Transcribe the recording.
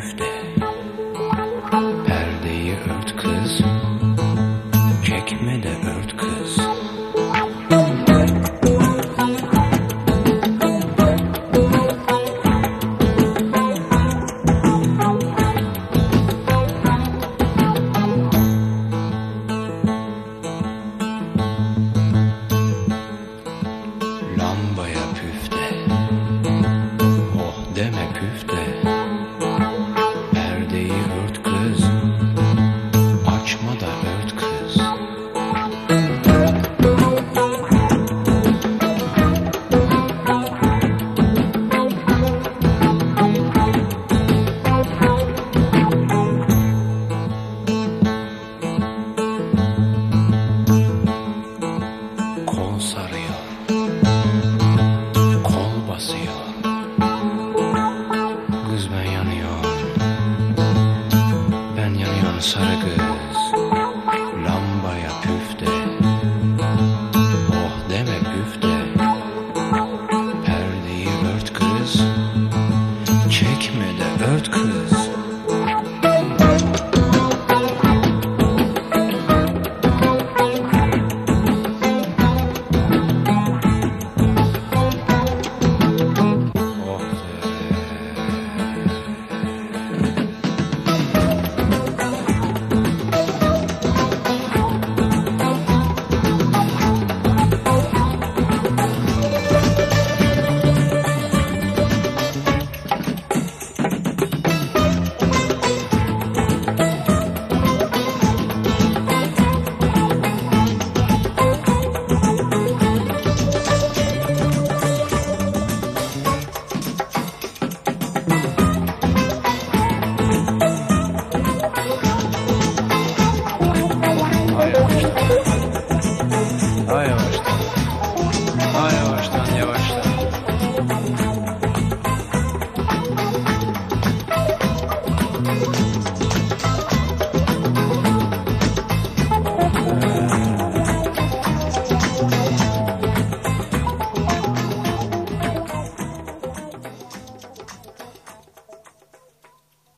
üfle. Perdeyi ört kız. Çekme de ört kız. sargı